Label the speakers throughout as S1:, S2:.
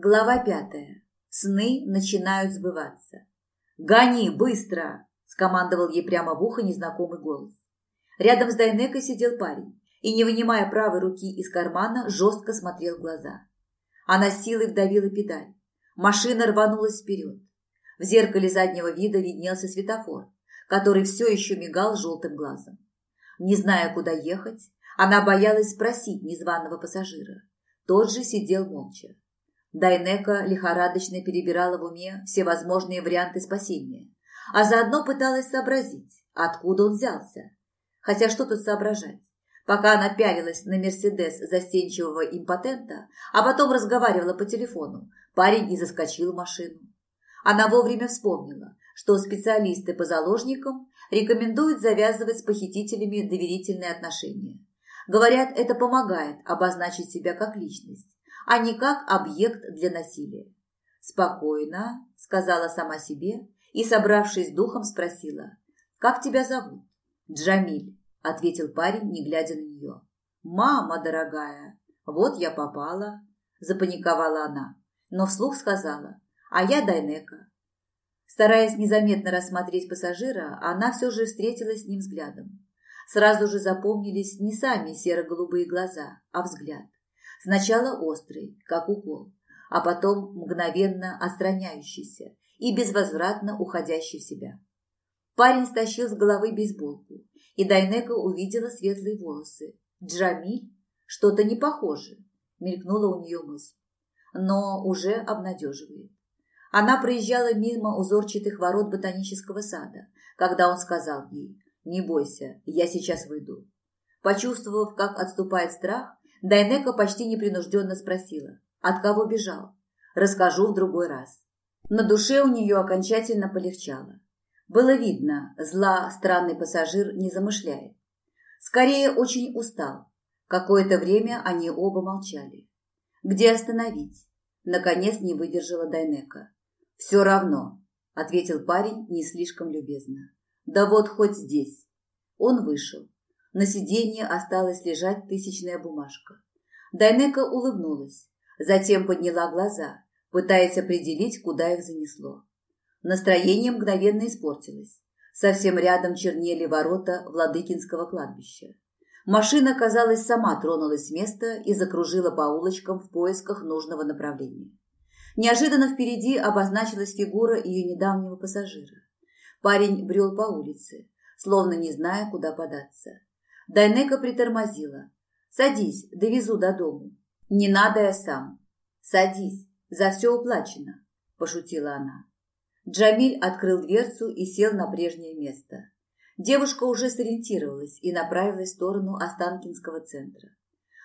S1: Глава пятая. Сны начинают сбываться. «Гони, быстро!» – скомандовал ей прямо в ухо незнакомый голос. Рядом с Дайнекой сидел парень и, не вынимая правой руки из кармана, жестко смотрел в глаза. Она силой вдавила педаль. Машина рванулась вперед. В зеркале заднего вида виднелся светофор, который все еще мигал желтым глазом. Не зная, куда ехать, она боялась спросить незваного пассажира. Тот же сидел молча. Дайнека лихорадочно перебирала в уме все возможные варианты спасения, а заодно пыталась сообразить, откуда он взялся. Хотя что тут соображать? Пока она пялилась на Мерседес застенчивого импотента, а потом разговаривала по телефону, парень и заскочил в машину. Она вовремя вспомнила, что специалисты по заложникам рекомендуют завязывать с похитителями доверительные отношения. Говорят, это помогает обозначить себя как личность, а не как объект для насилия. «Спокойно», – сказала сама себе и, собравшись духом, спросила, «Как тебя зовут?» «Джамиль», – ответил парень, не глядя на нее. «Мама дорогая, вот я попала», – запаниковала она, но вслух сказала, «А я Дайнека». Стараясь незаметно рассмотреть пассажира, она все же встретилась с ним взглядом. Сразу же запомнились не сами серо-голубые глаза, а взгляд. Сначала острый, как укол, а потом мгновенно отстраняющийся и безвозвратно уходящий в себя. Парень стащил с головы бейсболку, и Дайнека увидела светлые волосы. Джамиль? Что-то не похоже, мелькнула у нее мысль. Но уже обнадеживает. Она проезжала мимо узорчатых ворот ботанического сада, когда он сказал ей «Не бойся, я сейчас выйду». Почувствовав, как отступает страх, Дайнека почти непринужденно спросила «От кого бежал?» «Расскажу в другой раз». На душе у нее окончательно полегчало. Было видно, зла странный пассажир не замышляет. Скорее, очень устал. Какое-то время они оба молчали. «Где остановить?» Наконец не выдержала Дайнека. «Все равно», — ответил парень не слишком любезно. Да вот хоть здесь. Он вышел. На сиденье осталась лежать тысячная бумажка. Дайнека улыбнулась, затем подняла глаза, пытаясь определить, куда их занесло. Настроение мгновенно испортилось. Совсем рядом чернели ворота Владыкинского кладбища. Машина, казалось, сама тронулась с места и закружила по улочкам в поисках нужного направления. Неожиданно впереди обозначилась фигура ее недавнего пассажира. Парень брел по улице, словно не зная, куда податься. Дайнека притормозила. «Садись, довезу до дому». «Не надо я сам». «Садись, за все уплачено», – пошутила она. Джамиль открыл дверцу и сел на прежнее место. Девушка уже сориентировалась и направилась в сторону Останкинского центра.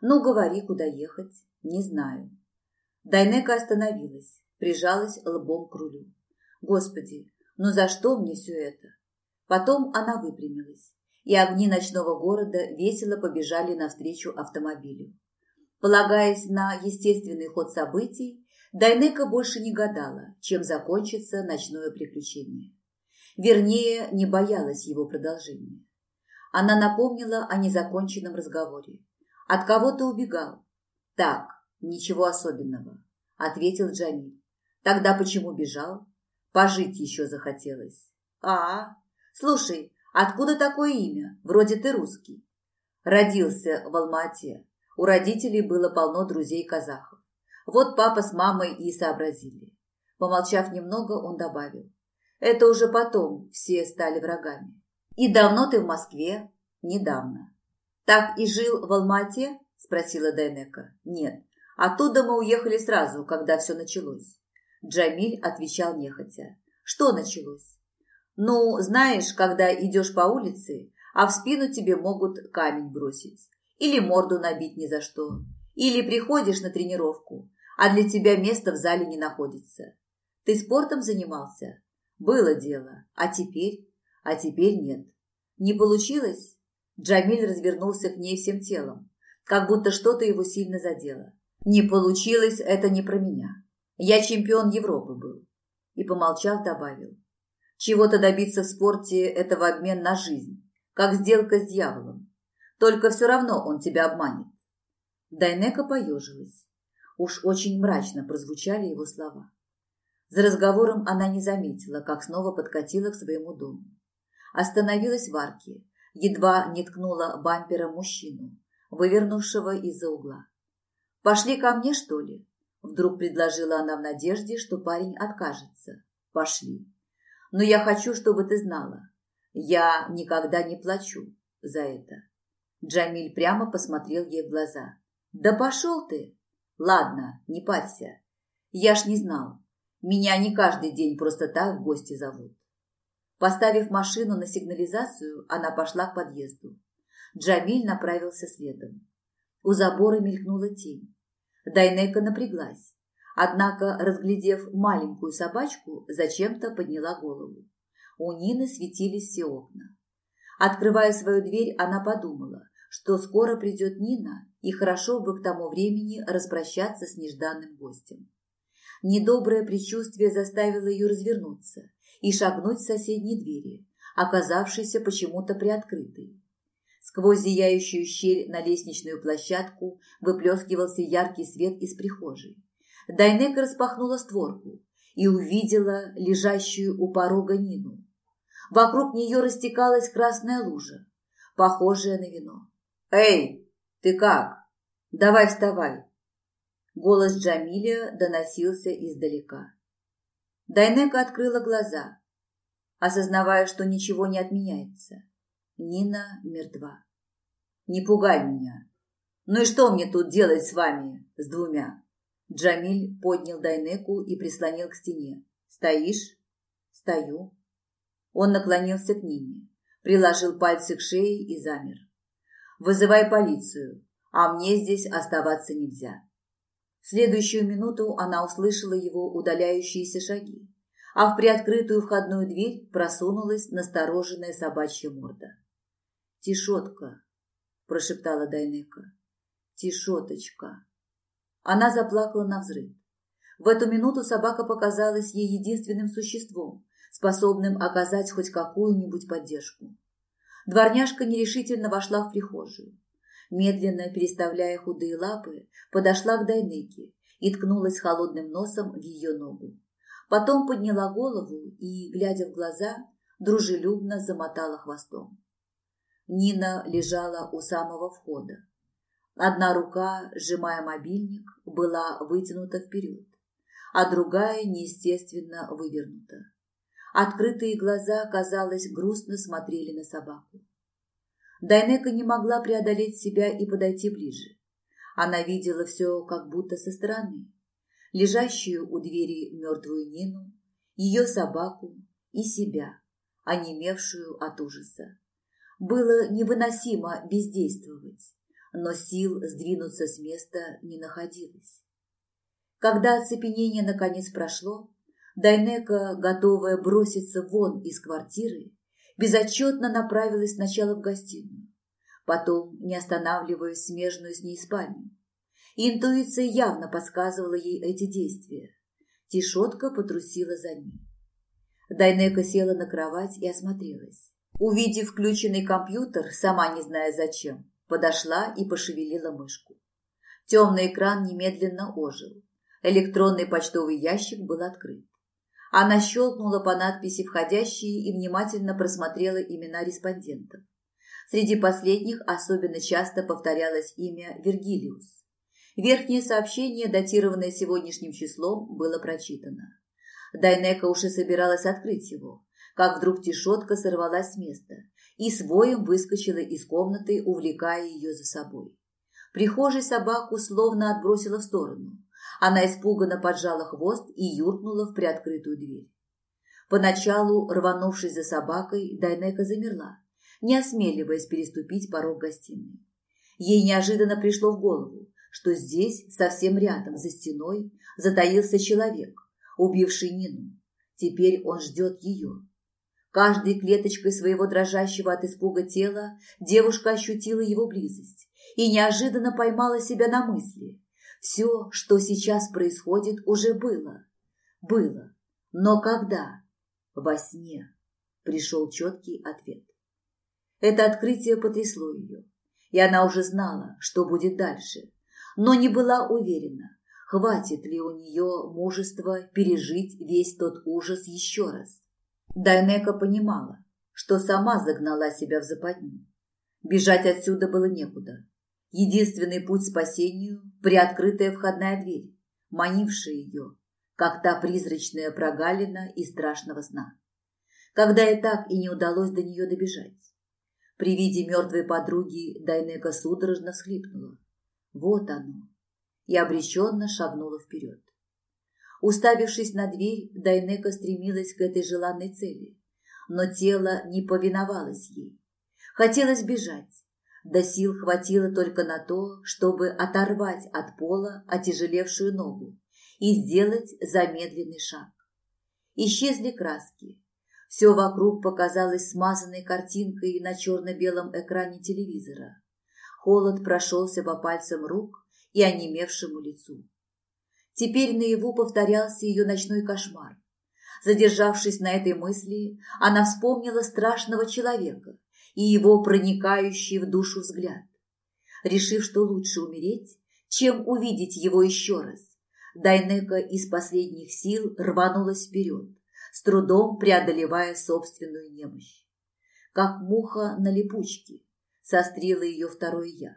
S1: «Ну, говори, куда ехать?» «Не знаю». Дайнека остановилась, прижалась лбом к рулю. «Господи, но за что мне все это? Потом она выпрямилась, и огни ночного города весело побежали навстречу автомобилю. Полагаясь на естественный ход событий, Дайнека больше не гадала, чем закончится ночное приключение. Вернее, не боялась его продолжения. Она напомнила о незаконченном разговоре. От кого ты убегал? Так, ничего особенного, ответил Джамиль. Тогда почему бежал? Пожить еще захотелось. А, слушай, откуда такое имя? Вроде ты русский. Родился в Алмате. У родителей было полно друзей-казахов. Вот папа с мамой и сообразили. Помолчав немного, он добавил. Это уже потом все стали врагами. И давно ты в Москве? Недавно. Так и жил в Алмате? Спросила Дайнека. Нет. Оттуда мы уехали сразу, когда все началось. Джамиль отвечал нехотя. Что началось? Ну, знаешь, когда идешь по улице, а в спину тебе могут камень бросить. Или морду набить ни за что. Или приходишь на тренировку, а для тебя места в зале не находится. Ты спортом занимался? Было дело. А теперь? А теперь нет. Не получилось? Джамиль развернулся к ней всем телом, как будто что-то его сильно задело. Не получилось, это не про меня. Я чемпион Европы был. И, помолчав, добавил. Чего-то добиться в спорте – это в обмен на жизнь, как сделка с дьяволом. Только все равно он тебя обманет. Дайнека поежилась. Уж очень мрачно прозвучали его слова. За разговором она не заметила, как снова подкатила к своему дому. Остановилась в арке, едва не ткнула бампером мужчину, вывернувшего из-за угла. «Пошли ко мне, что ли?» Вдруг предложила она в надежде, что парень откажется. «Пошли. Но я хочу, чтобы ты знала. Я никогда не плачу за это». Джамиль прямо посмотрел ей в глаза. «Да пошел ты!» «Ладно, не парься. Я ж не знал. Меня не каждый день просто так в гости зовут». Поставив машину на сигнализацию, она пошла к подъезду. Джамиль направился следом. У забора мелькнула тень. Дайнека напряглась, однако, разглядев маленькую собачку, зачем-то подняла голову. У Нины светились все окна. Открывая свою дверь, она подумала, что скоро придет Нина, и хорошо бы к тому времени распрощаться с нежданным гостем. Недоброе предчувствие заставило ее развернуться и шагнуть в соседней двери, оказавшейся почему-то приоткрытой. Сквозь зияющую щель на лестничную площадку выплескивался яркий свет из прихожей. Дайнека распахнула створку и увидела лежащую у порога Нину. Вокруг нее растекалась красная лужа, похожая на вино. «Эй, ты как? Давай вставай!» Голос Джамиля доносился издалека. Дайнека открыла глаза, осознавая, что ничего не отменяется. Нина мертва. Не пугай меня. Ну и что мне тут делать с вами, с двумя? Джамиль поднял Дайнеку и прислонил к стене. Стоишь? Стою. Он наклонился к Нине, приложил пальцы к шее и замер. Вызывай полицию, а мне здесь оставаться нельзя. В следующую минуту она услышала его удаляющиеся шаги, а в приоткрытую входную дверь просунулась настороженная собачья морда. «Тишотка», – прошептала Дайнека. «Тишоточка». Она заплакала на взрыв. В эту минуту собака показалась ей единственным существом, способным оказать хоть какую-нибудь поддержку. Дворняжка нерешительно вошла в прихожую. Медленно переставляя худые лапы, подошла к Дайнеке и ткнулась холодным носом в ее ногу. Потом подняла голову и, глядя в глаза, дружелюбно замотала хвостом. Нина лежала у самого входа. Одна рука, сжимая мобильник, была вытянута вперед, а другая неестественно вывернута. Открытые глаза, казалось, грустно смотрели на собаку. Дайнека не могла преодолеть себя и подойти ближе. Она видела все как будто со стороны. Лежащую у двери мертвую Нину, ее собаку и себя, онемевшую от ужаса. Было невыносимо бездействовать, но сил сдвинуться с места не находилось. Когда оцепенение наконец прошло, Дайнека, готовая броситься вон из квартиры, безотчетно направилась сначала в гостиную, потом, не останавливаясь, смежную с ней спальню. Интуиция явно подсказывала ей эти действия. Тишотка потрусила за ней. Дайнека села на кровать и осмотрелась. Увидев включенный компьютер, сама не зная зачем, подошла и пошевелила мышку. Темный экран немедленно ожил. Электронный почтовый ящик был открыт. Она щелкнула по надписи «Входящие» и внимательно просмотрела имена респондентов. Среди последних особенно часто повторялось имя Вергилиус. Верхнее сообщение, датированное сегодняшним числом, было прочитано. Дайнека уже собиралась открыть его, как вдруг тишотка сорвалась с места и с воем выскочила из комнаты, увлекая ее за собой. Прихожей собаку словно отбросила в сторону. Она испуганно поджала хвост и юркнула в приоткрытую дверь. Поначалу, рванувшись за собакой, Дайнека замерла, не осмеливаясь переступить порог гостиной. Ей неожиданно пришло в голову, что здесь, совсем рядом, за стеной, затаился человек, убивший Нину. Теперь он ждет ее. Каждой клеточкой своего дрожащего от испуга тела девушка ощутила его близость и неожиданно поймала себя на мысли. Все, что сейчас происходит, уже было. Было. Но когда? Во сне. Пришел четкий ответ. Это открытие потрясло ее, и она уже знала, что будет дальше, но не была уверена, хватит ли у нее мужества пережить весь тот ужас еще раз. Дайнека понимала, что сама загнала себя в западню. Бежать отсюда было некуда. Единственный путь спасению – приоткрытая входная дверь, манившая ее, как та призрачная прогалина из страшного сна. Когда и так и не удалось до нее добежать. При виде мертвой подруги Дайнека судорожно всхлипнула. Вот оно. И обреченно шагнула вперед. Уставившись на дверь, Дайнека стремилась к этой желанной цели, но тело не повиновалось ей. Хотелось бежать, да сил хватило только на то, чтобы оторвать от пола отяжелевшую ногу и сделать замедленный шаг. Исчезли краски. Все вокруг показалось смазанной картинкой на черно-белом экране телевизора. Холод прошелся по пальцам рук и онемевшему лицу. Теперь наяву повторялся ее ночной кошмар. Задержавшись на этой мысли, она вспомнила страшного человека, и его проникающий в душу взгляд. Решив, что лучше умереть, чем увидеть его еще раз, Дайнека из последних сил рванулась вперед, с трудом преодолевая собственную немощь. Как муха на липучке, сострила ее второе «я».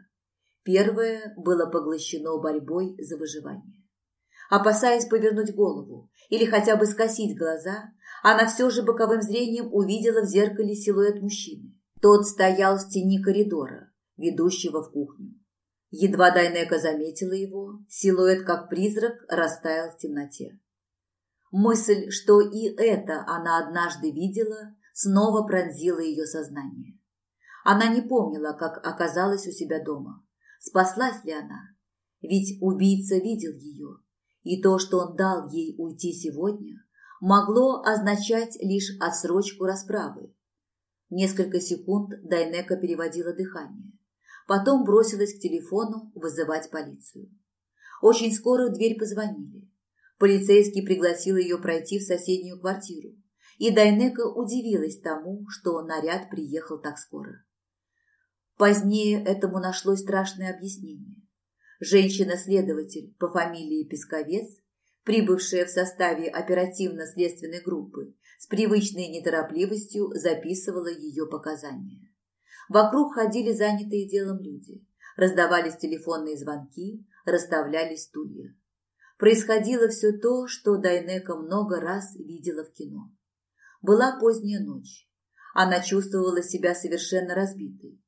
S1: Первое было поглощено борьбой за выживание. Опасаясь повернуть голову или хотя бы скосить глаза, она все же боковым зрением увидела в зеркале силуэт мужчины. Тот стоял в тени коридора, ведущего в кухню. Едва Дайнека заметила его, силуэт, как призрак, растаял в темноте. Мысль, что и это она однажды видела, снова пронзила ее сознание. Она не помнила, как оказалась у себя дома. Спаслась ли она? Ведь убийца видел ее, и то, что он дал ей уйти сегодня, могло означать лишь отсрочку расправы Несколько секунд Дайнека переводила дыхание. Потом бросилась к телефону вызывать полицию. Очень скоро в дверь позвонили. Полицейский пригласил ее пройти в соседнюю квартиру. И Дайнека удивилась тому, что наряд приехал так скоро. Позднее этому нашлось страшное объяснение. Женщина-следователь по фамилии Песковец, прибывшая в составе оперативно-следственной группы, с привычной неторопливостью записывала ее показания. Вокруг ходили занятые делом люди. Раздавались телефонные звонки, расставлялись стулья. Происходило все то, что Дайнека много раз видела в кино. Была поздняя ночь. Она чувствовала себя совершенно разбитой.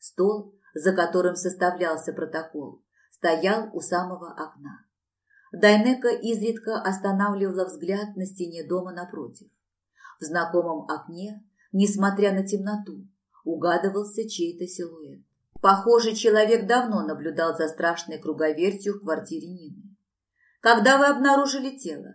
S1: Стол, за которым составлялся протокол, стоял у самого окна. Дайнека изредка останавливала взгляд на стене дома напротив. В знакомом окне, несмотря на темноту, угадывался чей-то силуэт. Похоже, человек давно наблюдал за страшной круговертью в квартире Нины. «Когда вы обнаружили тело?»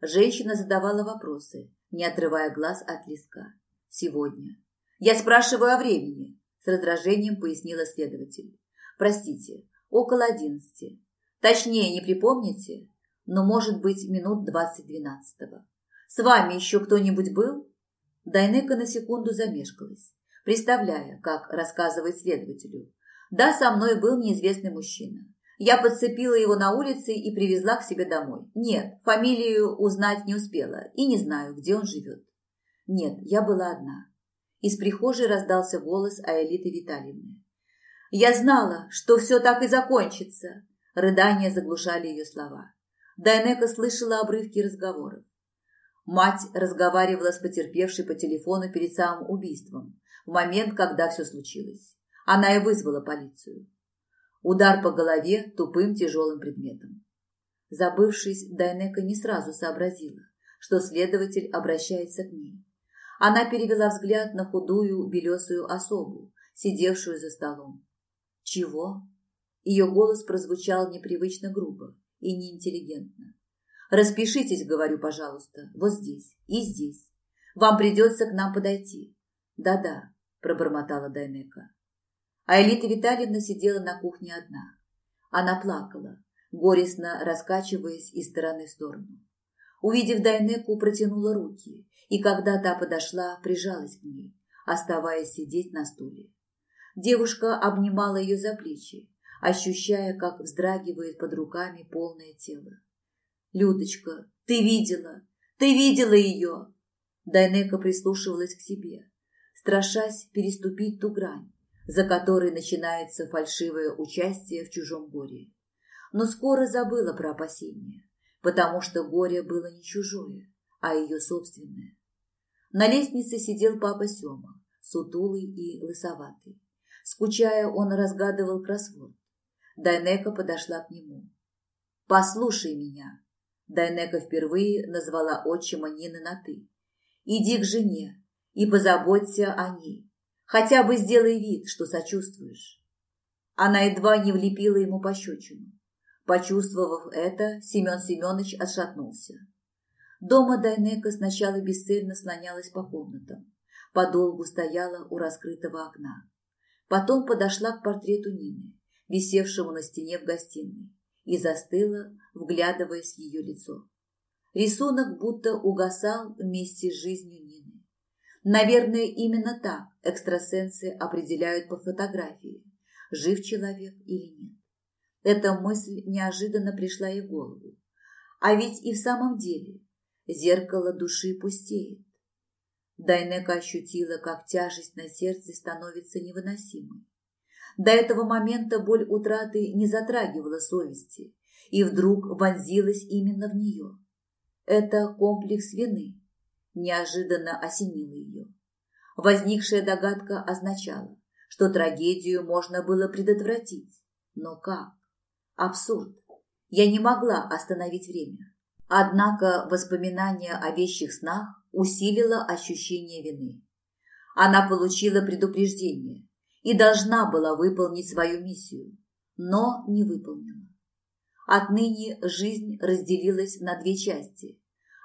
S1: Женщина задавала вопросы, не отрывая глаз от леска. «Сегодня». «Я спрашиваю о времени», – с раздражением пояснила следователь. «Простите, около одиннадцати. Точнее, не припомните, но, может быть, минут двадцать двенадцатого. С вами еще кто-нибудь был?» Дайнека на секунду замешкалась, представляя, как рассказывает следователю. «Да, со мной был неизвестный мужчина. Я подцепила его на улице и привезла к себе домой. Нет, фамилию узнать не успела и не знаю, где он живет. Нет, я была одна». Из прихожей раздался голос Аэлиты Витальевны. «Я знала, что все так и закончится!» Рыдания заглушали ее слова. Дайнека слышала обрывки разговоров. Мать разговаривала с потерпевшей по телефону перед самым убийством, в момент, когда все случилось. Она и вызвала полицию. Удар по голове тупым тяжелым предметом. Забывшись, Дайнека не сразу сообразила, что следователь обращается к ней. Она перевела взгляд на худую белесую особу, сидевшую за столом. «Чего?» Ее голос прозвучал непривычно грубо и неинтеллигентно. Распишитесь, говорю, пожалуйста, вот здесь и здесь. Вам придется к нам подойти. Да-да, пробормотала Дайнека. А Элита Витальевна сидела на кухне одна. Она плакала, горестно раскачиваясь из стороны в сторону. Увидев Дайнеку, протянула руки, и когда та подошла, прижалась к ней, оставаясь сидеть на стуле. Девушка обнимала ее за плечи, ощущая, как вздрагивает под руками полное тело. «Людочка, ты видела! Ты видела ее!» Дайнека прислушивалась к себе, страшась переступить ту грань, за которой начинается фальшивое участие в чужом горе. Но скоро забыла про опасения, потому что горе было не чужое, а ее собственное. На лестнице сидел папа Сема, сутулый и лысоватый. Скучая, он разгадывал кроссворд. Дайнека подошла к нему. «Послушай меня!» Дайнека впервые назвала отчима Нины на «ты». «Иди к жене и позаботься о ней. Хотя бы сделай вид, что сочувствуешь». Она едва не влепила ему пощечину. Почувствовав это, Семен Семенович отшатнулся. Дома Дайнека сначала бесцельно слонялась по комнатам, подолгу стояла у раскрытого окна. Потом подошла к портрету Нины, висевшему на стене в гостиной, и застыла, вглядываясь в ее лицо. Рисунок будто угасал вместе с жизнью Нины. Наверное, именно так экстрасенсы определяют по фотографии, жив человек или нет. Эта мысль неожиданно пришла ей в голову. А ведь и в самом деле зеркало души пустеет. Дайнека ощутила, как тяжесть на сердце становится невыносимой. До этого момента боль утраты не затрагивала совести и вдруг вонзилась именно в нее. Это комплекс вины неожиданно осенило ее. Возникшая догадка означала, что трагедию можно было предотвратить. Но как? Абсурд. Я не могла остановить время. Однако воспоминание о вещих снах усилило ощущение вины. Она получила предупреждение и должна была выполнить свою миссию, но не выполнила. Отныне жизнь разделилась на две части.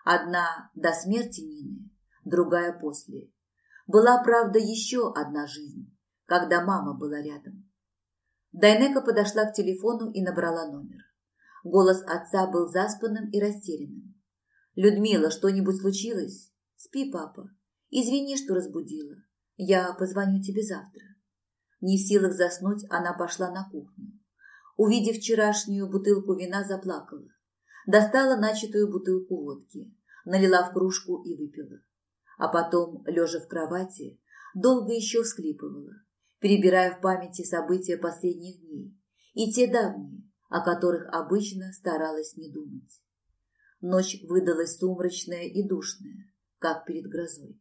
S1: Одна до смерти Нины, другая после. Была, правда, еще одна жизнь, когда мама была рядом. Дайнека подошла к телефону и набрала номер. Голос отца был заспанным и растерянным. «Людмила, что-нибудь случилось?» «Спи, папа. Извини, что разбудила. Я позвоню тебе завтра». Не в силах заснуть, она пошла на кухню. Увидев вчерашнюю бутылку вина, заплакала. Достала начатую бутылку водки, налила в кружку и выпила. А потом, лежа в кровати, долго еще всхлипывала, перебирая в памяти события последних дней и те давние, о которых обычно старалась не думать. Ночь выдалась сумрачная и душная, как перед грозой.